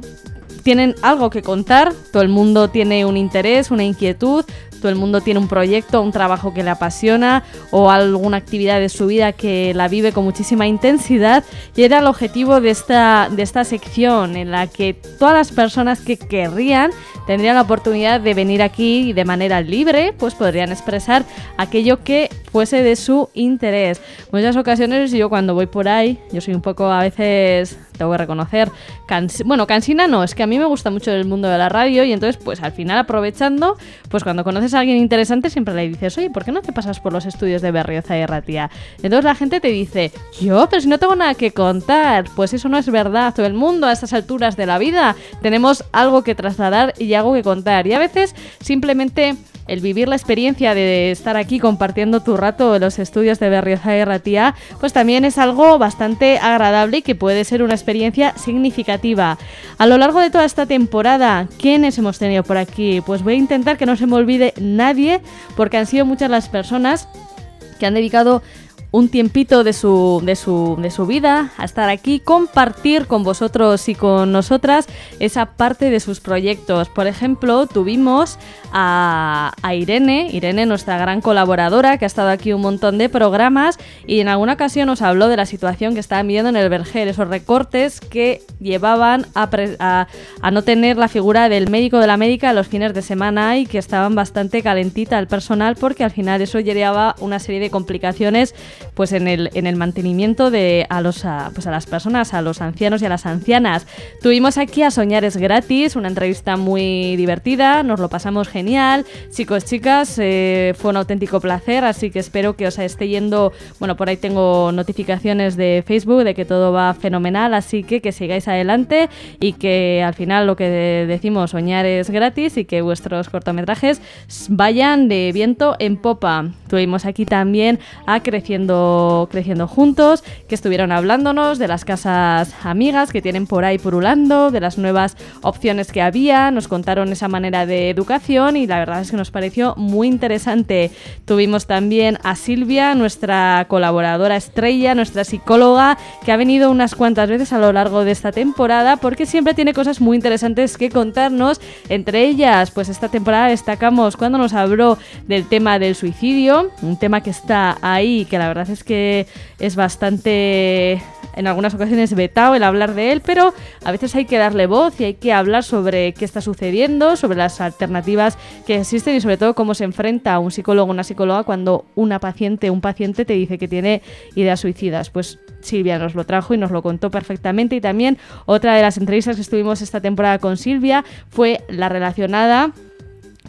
tienen algo que contar, todo el mundo tiene un interés, una inquietud, todo el mundo tiene un proyecto, un trabajo que le apasiona o alguna actividad de su vida que la vive con muchísima intensidad y era el objetivo de esta, de esta sección en la que todas las personas que querrían tendrían la oportunidad de venir aquí y de manera libre pues podrían expresar aquello que fuese de su interés. Muchas ocasiones yo cuando voy por ahí, yo soy un poco a veces, tengo que reconocer, cans bueno, cansina no, es que a mí me gusta mucho el mundo de la radio y entonces pues al final aprovechando, pues cuando conoces a alguien interesante siempre le dices, oye, ¿por qué no te pasas por los estudios de Berrioza y Ratia? Entonces la gente te dice, yo, pero si no tengo nada que contar, pues eso no es verdad, todo el mundo a estas alturas de la vida tenemos algo que trasladar y algo que contar y a veces simplemente el vivir la experiencia de estar aquí compartiendo tu rato en los estudios de Berrioza y Ratia, pues también es algo bastante agradable y que puede ser una experiencia significativa. A lo largo de toda esta temporada, ¿quiénes hemos tenido por aquí? Pues voy a intentar que no se me olvide nadie, porque han sido muchas las personas que han dedicado un tiempito de su, de, su, de su vida a estar aquí, compartir con vosotros y con nosotras esa parte de sus proyectos. Por ejemplo, tuvimos a, Irene, Irene, nuestra gran colaboradora, que ha estado aquí un montón de programas y en alguna ocasión nos habló de la situación que estaban viviendo en el Vergel, esos recortes que llevaban a, a, no tener la figura del médico de la médica los fines de semana y que estaban bastante calentita el personal porque al final eso llevaba una serie de complicaciones pues en el, en el mantenimiento de a los a, pues a las personas, a los ancianos y a las ancianas. Tuvimos aquí a Soñares gratis, una entrevista muy divertida, nos lo pasamos genial. Chicos, chicas, eh, fue un auténtico placer, así que espero que os esté yendo, bueno, por ahí tengo notificaciones de Facebook de que todo va fenomenal, así que que sigáis adelante y que al final lo que de- decimos, soñar es gratis y que vuestros cortometrajes vayan de viento en popa. Tuvimos aquí también a Creciendo, Creciendo Juntos, que estuvieron hablándonos de las casas amigas que tienen por ahí purulando, de las nuevas opciones que había, nos contaron esa manera de educación y la verdad es que nos pareció muy interesante. Tuvimos también a Silvia, nuestra colaboradora estrella, nuestra psicóloga, que ha venido unas cuantas veces a lo largo de esta temporada porque siempre tiene cosas muy interesantes que contarnos. Entre ellas, pues esta temporada destacamos cuando nos habló del tema del suicidio, un tema que está ahí, que la verdad es que es bastante en algunas ocasiones vetado el hablar de él, pero a veces hay que darle voz y hay que hablar sobre qué está sucediendo, sobre las alternativas que existen y sobre todo cómo se enfrenta un psicólogo o una psicóloga cuando una paciente, un paciente te dice que tiene ideas suicidas. Pues Silvia nos lo trajo y nos lo contó perfectamente y también otra de las entrevistas que estuvimos esta temporada con Silvia fue la relacionada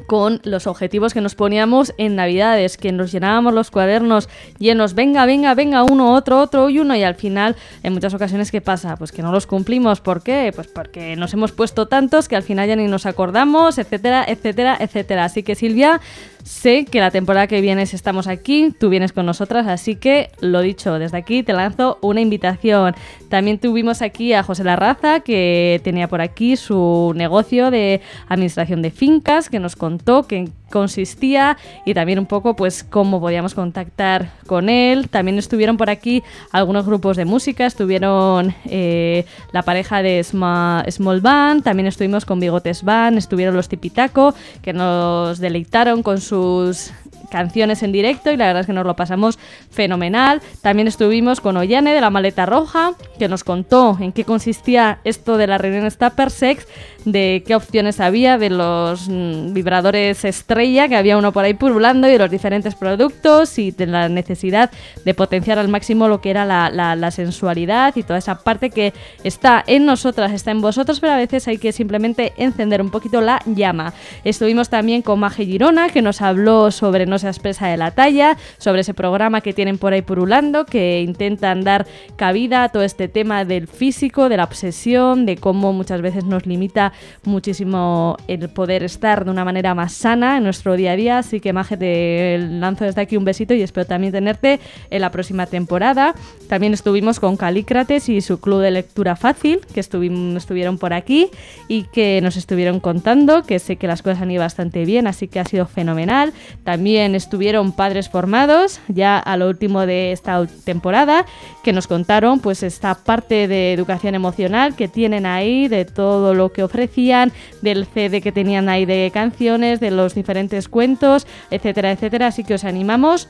con los objetivos que nos poníamos en Navidades, que nos llenábamos los cuadernos llenos, venga, venga, venga, uno, otro, otro y uno, y al final, en muchas ocasiones, ¿qué pasa? Pues que no los cumplimos. ¿Por qué? Pues porque nos hemos puesto tantos que al final ya ni nos acordamos, etcétera, etcétera, etcétera. Así que Silvia, sé que la temporada que viene, si estamos aquí, tú vienes con nosotras, así que lo dicho, desde aquí te lanzo una invitación. También tuvimos aquí a José Larraza, que tenía por aquí su negocio de administración de fincas, que nos contó que consistía y también un poco pues cómo podíamos contactar con él. También estuvieron por aquí algunos grupos de música, estuvieron eh, la pareja de Sma- Small Band, también estuvimos con Bigotes Band, estuvieron los Tipitaco que nos deleitaron con sus canciones en directo y la verdad es que nos lo pasamos fenomenal. También estuvimos con Ollane de la Maleta Roja, que nos contó en qué consistía esto de la reunión Stapper Sex, de qué opciones había, de los mm, vibradores estrella, que había uno por ahí purulando, y de los diferentes productos y de la necesidad de potenciar al máximo lo que era la, sensualidad y toda esa parte que está en nosotras, está en vosotros, pero a veces hay que simplemente encender un poquito la llama. Estuvimos también con Maje Girona, que nos habló sobre se expresa de la talla, sobre ese programa que tienen por ahí purulando, que intentan dar cabida a todo este tema del físico, de la obsesión, de cómo muchas veces nos limita muchísimo el poder estar de una manera más sana en nuestro día a día. Así que Maje, te lanzo desde aquí un besito y espero también tenerte en la próxima temporada. También estuvimos con Calícrates y su club de lectura fácil, que estuvieron por aquí y que nos estuvieron contando, que sé que las cosas han ido bastante bien, así que ha sido fenomenal. También estuvieron padres formados, ya a lo último de esta temporada, que nos contaron pues esta parte de educación emocional que tienen ahí, de todo lo que ofrecían, del CD que tenían ahí de canciones, de los diferentes cuentos, etcétera, etcétera. Así que os animamos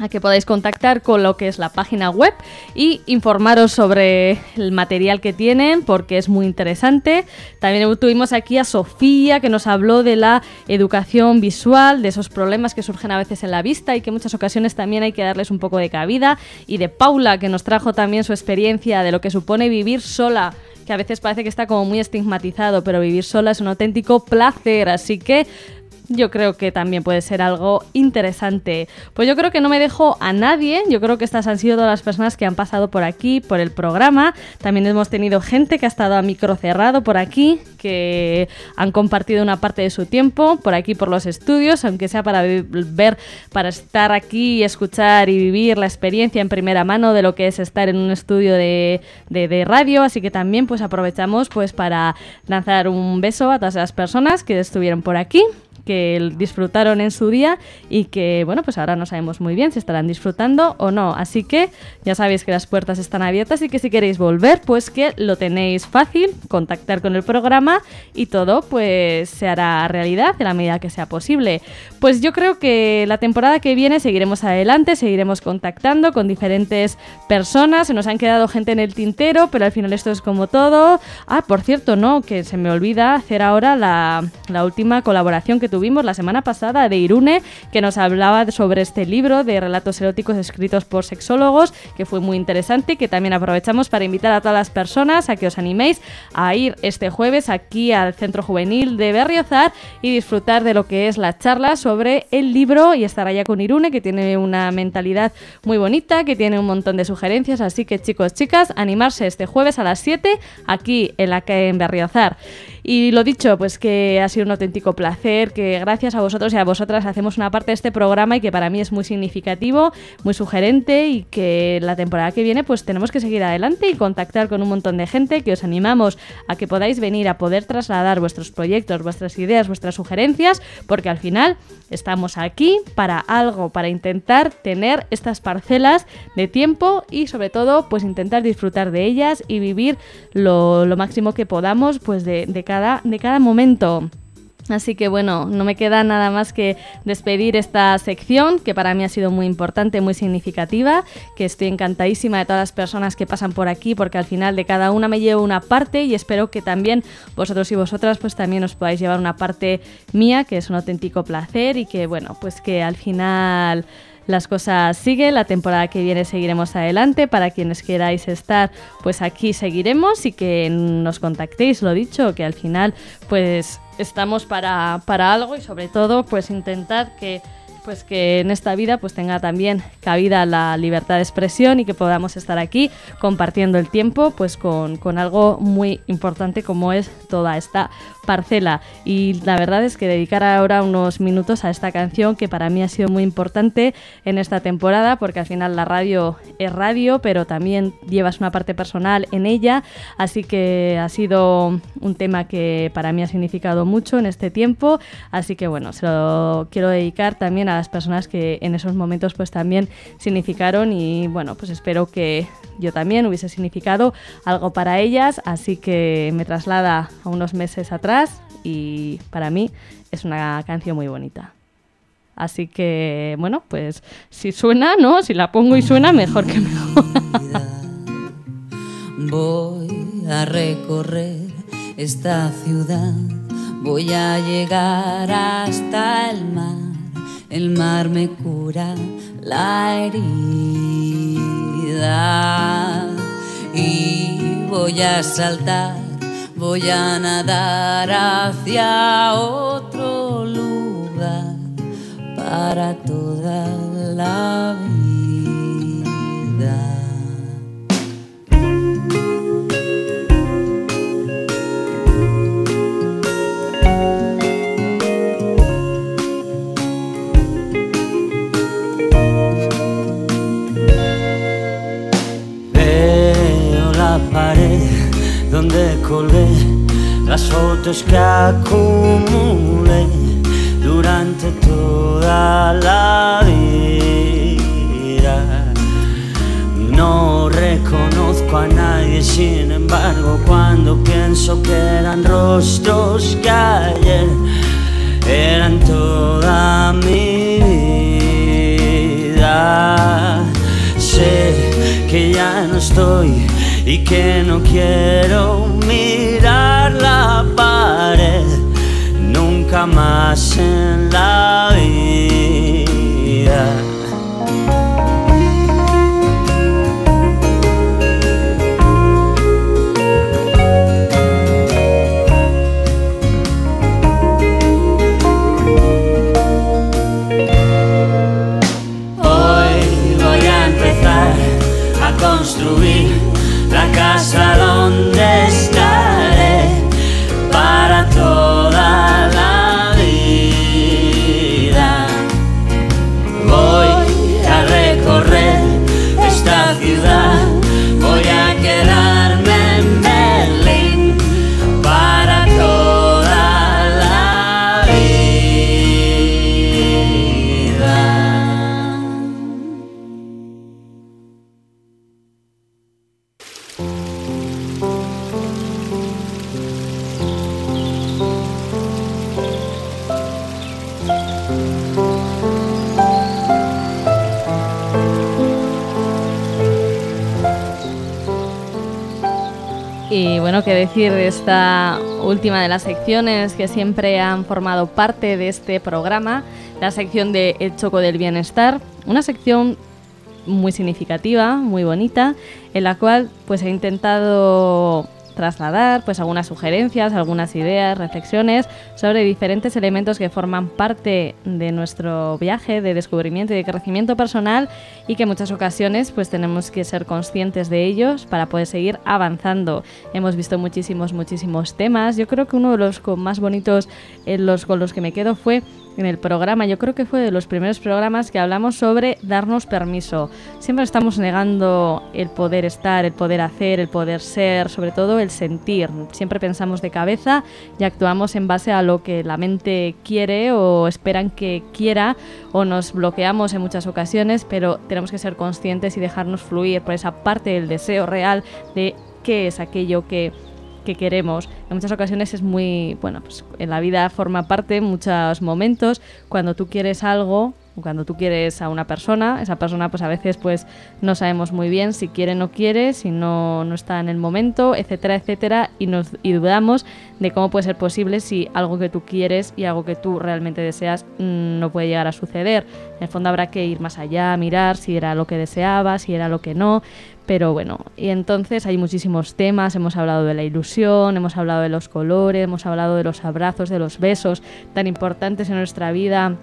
a que podáis contactar con lo que es la página web y informaros sobre el material que tienen porque es muy interesante. También tuvimos aquí a Sofía que nos habló de la educación visual, de esos problemas que surgen a veces en la vista y que en muchas ocasiones también hay que darles un poco de cabida. Y de Paula que nos trajo también su experiencia de lo que supone vivir sola que a veces parece que está como muy estigmatizado, pero vivir sola es un auténtico placer, así que yo creo que también puede ser algo interesante. Pues yo creo que no me dejo a nadie. Yo creo que estas han sido todas las personas que han pasado por aquí, por el programa. También hemos tenido gente que ha estado a micro cerrado por aquí, que han compartido una parte de su tiempo por aquí, por los estudios, aunque sea para ver, para estar aquí escuchar y vivir la experiencia en primera mano de lo que es estar en un estudio de, de- de radio. Así que también pues aprovechamos pues para lanzar un beso a todas las personas que estuvieron por aquí que disfrutaron en su día y que, bueno, pues ahora no sabemos muy bien si estarán disfrutando o no. Así que ya sabéis que las puertas están abiertas y que si queréis volver, pues que lo tenéis fácil, contactar con el programa y todo, pues se hará realidad en la medida que sea posible. Pues yo creo que la temporada que viene seguiremos adelante, seguiremos contactando con diferentes personas. Se nos han quedado gente en el tintero, pero al final esto es como todo. Ah, por cierto, no, que se me olvida hacer ahora la, la última colaboración que tuvimos tuvimos la semana pasada de Irune, que nos hablaba sobre este libro de relatos eróticos escritos por sexólogos, que fue muy interesante y que también aprovechamos para invitar a todas las personas a que os animéis a ir este jueves aquí al Centro Juvenil de Berriozar y disfrutar de lo que es la charla sobre el libro y estar allá con Irune, que tiene una mentalidad muy bonita, que tiene un montón de sugerencias, así que chicos, chicas, animarse este jueves a las 7 aquí en la calle en Berriozar. Y lo dicho, pues que ha sido un auténtico placer, que gracias a vosotros y a vosotras hacemos una parte de este programa y que para mí es muy significativo, muy sugerente y que la temporada que viene pues tenemos que seguir adelante y contactar con un montón de gente que os animamos a que podáis venir a poder trasladar vuestros proyectos, vuestras ideas, vuestras sugerencias, porque al final estamos aquí para algo, para intentar tener estas parcelas de tiempo y sobre todo pues intentar disfrutar de ellas y vivir lo, lo máximo que podamos pues de, de de cada momento. Así que bueno, no me queda nada más que despedir esta sección que para mí ha sido muy importante, muy significativa, que estoy encantadísima de todas las personas que pasan por aquí porque al final de cada una me llevo una parte y espero que también vosotros y vosotras pues también os podáis llevar una parte mía que es un auténtico placer y que bueno, pues que al final las cosas siguen, la temporada que viene seguiremos adelante. Para quienes queráis estar, pues aquí seguiremos y que nos contactéis, lo dicho, que al final pues estamos para, para algo y sobre todo pues intentar que pues que en esta vida pues tenga también cabida la libertad de expresión y que podamos estar aquí compartiendo el tiempo pues con, con algo muy importante como es toda esta parcela. Y la verdad es que dedicar ahora unos minutos a esta canción que para mí ha sido muy importante en esta temporada porque al final la radio es radio pero también llevas una parte personal en ella. Así que ha sido un tema que para mí ha significado mucho en este tiempo. Así que bueno se lo quiero dedicar también a las personas que en esos momentos pues también significaron y bueno pues espero que yo también hubiese significado algo para ellas. Así que me traslada a unos meses atrás y para mí es una canción muy bonita. Así que bueno pues si suena no si la pongo y suena mejor que mejor. Voy a recorrer esta ciudad, voy a llegar hasta el mar. El mar me cura la herida y voy a saltar, voy a nadar hacia otro lugar para toda la vida. Donde colgué las fotos que acumulé durante toda la vida. No reconozco a nadie, sin embargo, cuando pienso que eran rostros que ayer eran toda mi vida. Sé que ya no estoy y que no quiero nunca más Qué decir de esta última de las secciones que siempre han formado parte de este programa, la sección de El Choco del Bienestar, una sección muy significativa, muy bonita, en la cual pues he intentado trasladar pues algunas sugerencias, algunas ideas, reflexiones sobre diferentes elementos que forman parte de nuestro viaje de descubrimiento y de crecimiento personal y que en muchas ocasiones pues tenemos que ser conscientes de ellos para poder seguir avanzando. Hemos visto muchísimos muchísimos temas. Yo creo que uno de los más bonitos en los con los que me quedo fue en el programa, yo creo que fue de los primeros programas que hablamos sobre darnos permiso. Siempre estamos negando el poder estar, el poder hacer, el poder ser, sobre todo el sentir. Siempre pensamos de cabeza y actuamos en base a lo que la mente quiere o esperan que quiera o nos bloqueamos en muchas ocasiones, pero tenemos que ser conscientes y dejarnos fluir por esa parte del deseo real de qué es aquello que que queremos. En muchas ocasiones es muy, bueno, pues en la vida forma parte en muchos momentos cuando tú quieres algo cuando tú quieres a una persona, esa persona pues a veces pues no sabemos muy bien si quiere o no quiere, si no, no está en el momento, etcétera, etcétera, y nos y dudamos de cómo puede ser posible si algo que tú quieres y algo que tú realmente deseas mm, no puede llegar a suceder. En el fondo habrá que ir más allá, mirar si era lo que deseaba, si era lo que no, pero bueno, y entonces hay muchísimos temas, hemos hablado de la ilusión, hemos hablado de los colores, hemos hablado de los abrazos, de los besos tan importantes en nuestra vida.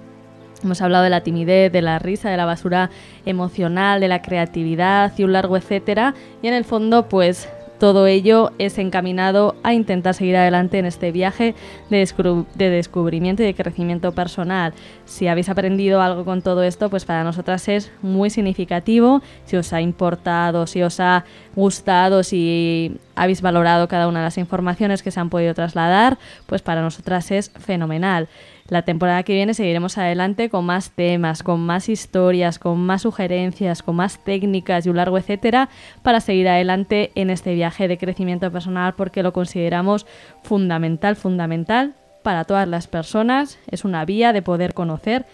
Hemos hablado de la timidez, de la risa, de la basura emocional, de la creatividad y un largo etcétera. Y en el fondo, pues todo ello es encaminado a intentar seguir adelante en este viaje de, descubri- de descubrimiento y de crecimiento personal. Si habéis aprendido algo con todo esto, pues para nosotras es muy significativo. Si os ha importado, si os ha gustado, si habéis valorado cada una de las informaciones que se han podido trasladar, pues para nosotras es fenomenal. La temporada que viene seguiremos adelante con más temas, con más historias, con más sugerencias, con más técnicas y un largo etcétera para seguir adelante en este viaje de crecimiento personal porque lo consideramos fundamental, fundamental para todas las personas. Es una vía de poder conocer,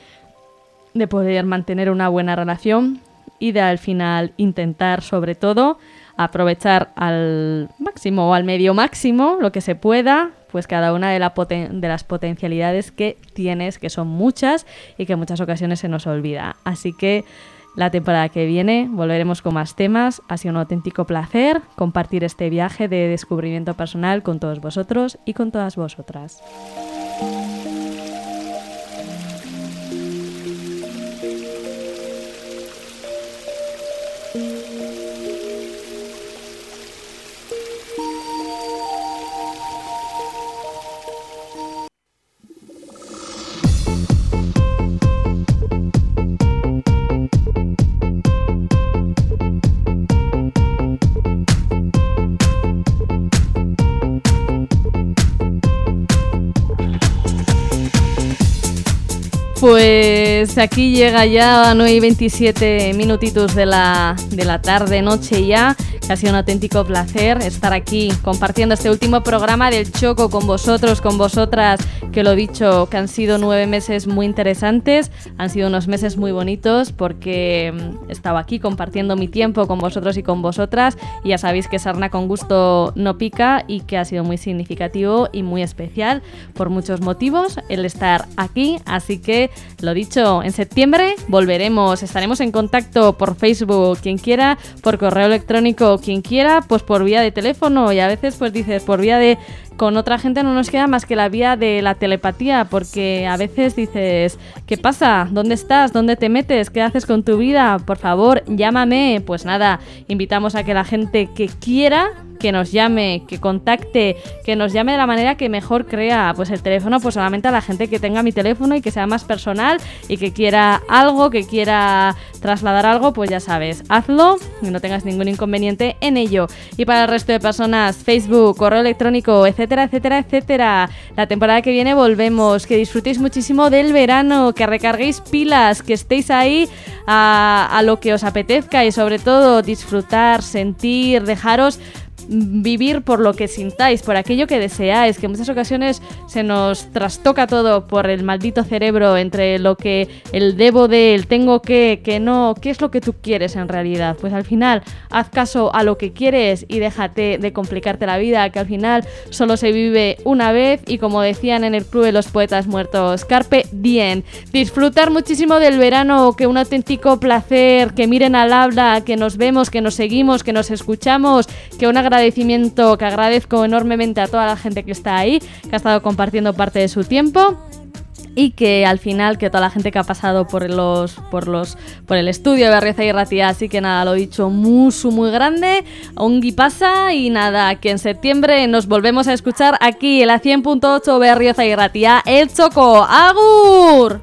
de poder mantener una buena relación y de al final intentar sobre todo aprovechar al máximo o al medio máximo lo que se pueda pues cada una de, las potencialidades que tienes, que son muchas y que en muchas ocasiones se nos olvida. Así que la temporada que viene volveremos con más temas. Ha sido un auténtico placer compartir este viaje de descubrimiento personal con todos vosotros y con todas vosotras. Pues aquí llega ya a 9 y 27 minutitos de la, de la tarde, noche ya. Ha sido un auténtico placer estar aquí compartiendo este último programa del Choco con vosotros, con vosotras, que lo dicho, que han sido nueve meses muy interesantes, han sido unos meses muy bonitos porque mm, he estado aquí compartiendo mi tiempo con vosotros y con vosotras. Y ya sabéis que sarna con gusto no pica y que ha sido muy significativo y muy especial por muchos motivos el estar aquí, así que lo dicho, en septiembre volveremos, estaremos en contacto por Facebook, quien quiera, por correo electrónico, quien quiera, pues por vía de teléfono y a veces pues dices por vía de con otra gente no nos queda más que la vía de la telepatía, porque a veces dices, ¿qué pasa? ¿Dónde estás? ¿Dónde te metes? ¿Qué haces con tu vida? Por favor, llámame. Pues nada, invitamos a que la gente que quiera que nos llame, que contacte, que nos llame de la manera que mejor crea. Pues el teléfono, pues solamente a la gente que tenga mi teléfono y que sea más personal y que quiera algo, que quiera trasladar algo, pues ya sabes, hazlo y no tengas ningún inconveniente en ello. Y para el resto de personas, Facebook, correo electrónico, etcétera, etcétera, etcétera. La temporada que viene volvemos, que disfrutéis muchísimo del verano, que recarguéis pilas, que estéis ahí a, a lo que os apetezca y sobre todo disfrutar, sentir, dejaros vivir por lo que sintáis, por aquello que deseáis, que en muchas ocasiones se nos trastoca todo por el maldito cerebro entre lo que el debo de, el tengo que, que no, qué es lo que tú quieres en realidad. Pues al final, haz caso a lo que quieres y déjate de complicarte la vida, que al final solo se vive una vez y como decían en el Club de los Poetas Muertos, Carpe Diem. Disfrutar muchísimo del verano, que un auténtico placer, que miren al habla, que nos vemos, que nos seguimos, que nos escuchamos, que un agradecimiento, que agradezco enormemente a toda la gente que está ahí, que ha estado compartiendo parte de su tiempo y que al final que toda la gente que ha pasado por los por los por el estudio de Berrieza y Ratia así que nada lo he dicho musu muy grande ongi pasa y nada que en septiembre nos volvemos a escuchar aquí en la 100.8 Berrieza y Ratia el Choco agur